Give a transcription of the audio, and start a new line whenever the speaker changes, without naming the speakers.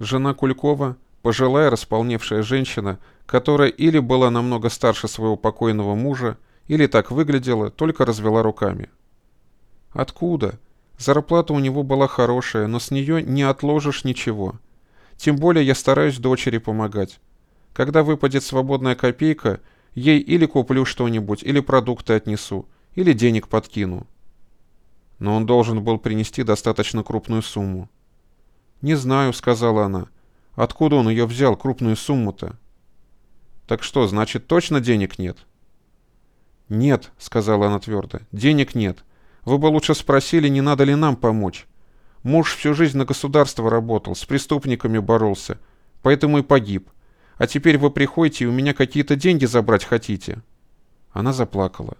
Жена Кулькова, пожилая располневшая женщина, которая или была намного старше своего покойного мужа, или так выглядела, только развела руками. Откуда? Зарплата у него была хорошая, но с нее не отложишь ничего. Тем более я стараюсь дочери помогать. Когда выпадет свободная копейка, ей или куплю что-нибудь, или продукты отнесу, или денег подкину. Но он должен был принести достаточно крупную сумму. «Не знаю», — сказала она. «Откуда он ее взял, крупную сумму-то?» «Так что, значит, точно денег нет?» «Нет», — сказала она твердо, — «денег нет. Вы бы лучше спросили, не надо ли нам помочь. Муж всю жизнь на государство работал, с преступниками боролся, поэтому и погиб. А теперь вы приходите и у меня какие-то деньги забрать хотите?» Она заплакала.